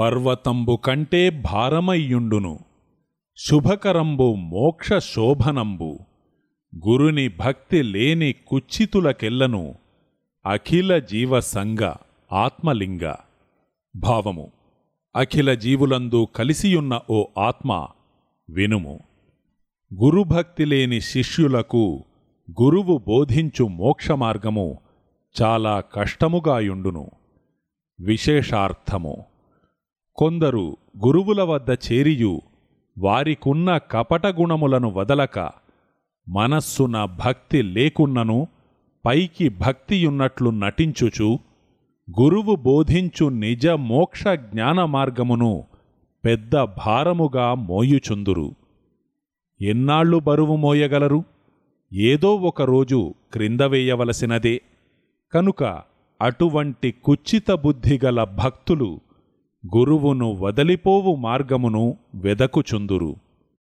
పర్వతంబు కంటే భారమయ్యుండును. శుభకరంబు మోక్ష శోభనంబు గురుని భక్తి లేని కుచ్చితులకెల్లను. అఖిల జీవ సంగ ఆత్మలింగ. భావము. అఖిల జీవులందు కలిసియున్న ఓ ఆత్మ వినుము. గురుభక్తి లేని శిష్యులకు గురువు బోధించు మోక్షమార్గము చాలా కష్టముగాయుండును. విశేషార్థము. కొందరు గురువుల వద్ద చేరియు వారికున్న కపటగుణములను వదలక మనస్సున భక్తి లేకున్నను పైకి భక్తియున్నట్లు నటించుచు గురువు బోధించు నిజ మోక్ష జ్ఞాన మార్గమును పెద్ద భారముగా మోయుచుందురు. ఎన్నాళ్ళు బరువు మోయగలరు? ఏదో ఒక రోజు క్రింద వేయవలసినదే. కనుక అటువంటి కుచ్చిత బుద్ధిగల భక్తులు గురువును వదలిపోవు మార్గమును వెదకుచుందురు.